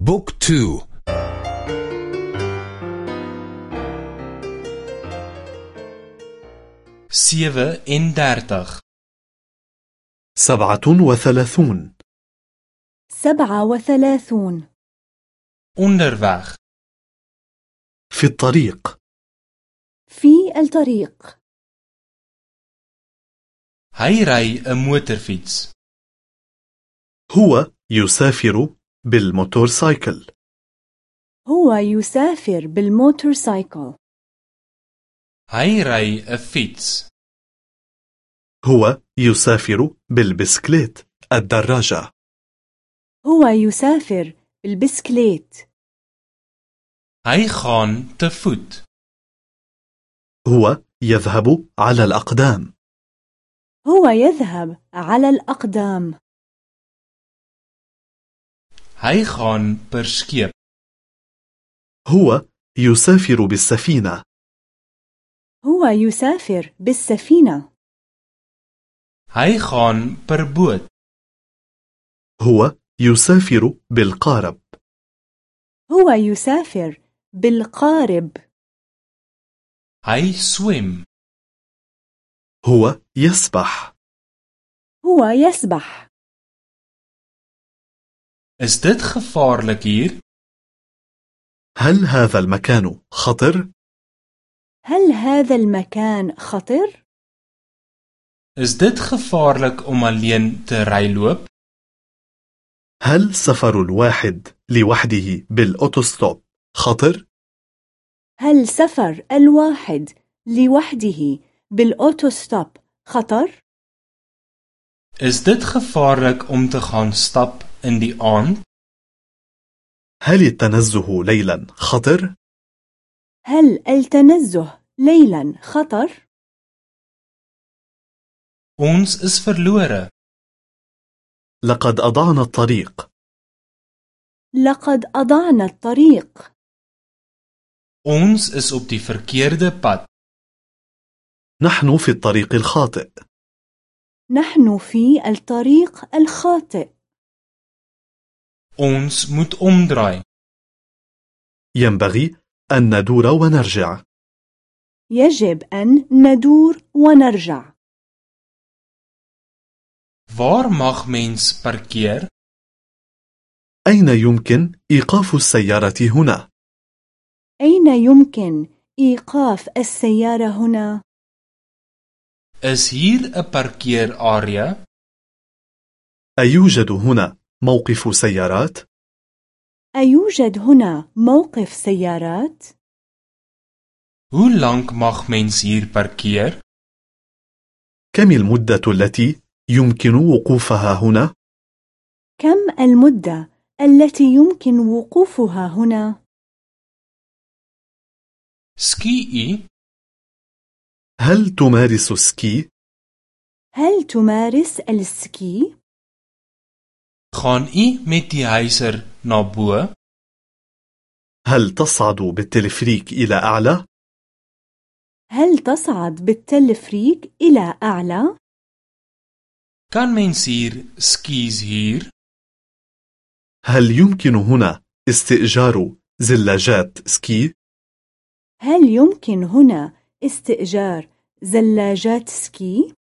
بوك تو. سيفة إن دارتغ. سبعة وثلاثون. سبعة وثلاثون. onderweg في الطريق. في الطريق. ry 'n motorfiets. هو يسافر بالموتورسايكل. هو يسافر بالموتورسايكل. Ry 'n fiets. هو يسافر بالبسكليت الدراجة. هو يسافر بالبسكليت. Gaan te voet. هو يذهب على الأقدام. هو يذهب على الأقدام. Hy gaan per skeep. هو يسافر بالسفينة هو يسافر بالسفينة Hy gaan per boot. هو يسافر بالقارب هو يسافر بالقارب Hy swem. هو يسبح هو يسبح Is dit gevaarlik hier? هل هذا المكان خطر؟ هل هذا المكان خطر؟ Is dit gevaarlik om alleen te ryloop? هل سفر الواحد لوحده بالأوتوستوب خطر؟ هل سفر الواحد لوحده بالأوتوستوب خطر؟ Is dit gevaarlik om te gaan stap in die aand? هل التنزه ليلا خطر؟ هل التنزه ليلا خطر؟ Ons is verlore. لقد أضعنا الطريق لقد أضعنا الطريق Ons is op die verkeerde pad. نحن في الطريق الخاطئ نحن في الطريق الخاطئ Ons moet omdraai. ينبغي أن ندور ونرجع يجب أن ندور ونرجع Waar mag mens parkeer? أين يمكن إيقاف السيارة هنا؟ أين يمكن إيقاف السيارة هنا؟ Is hier 'n parkeerarea? أيوجد هنا موقف سيارات؟ أيوجد هنا موقف سيارات؟ Hoe lank mag mens hier parkeer? كم المدة التي يمكن وقوفها هنا؟ كم المدة التي يمكن وقوفها هنا؟ U? هل تمارس سكي؟ هل تمارس السكي؟ Gaan u met die huiser na bo? هل تصعد بالتلفريك إلى أعلى؟ هل تصعد بالتلفريك إلى أعلى؟ Kan mens hier skis huur? هل يمكن هنا استئجار زلاجات سكي؟ هل يمكن هنا استئجار زلاجات سكي؟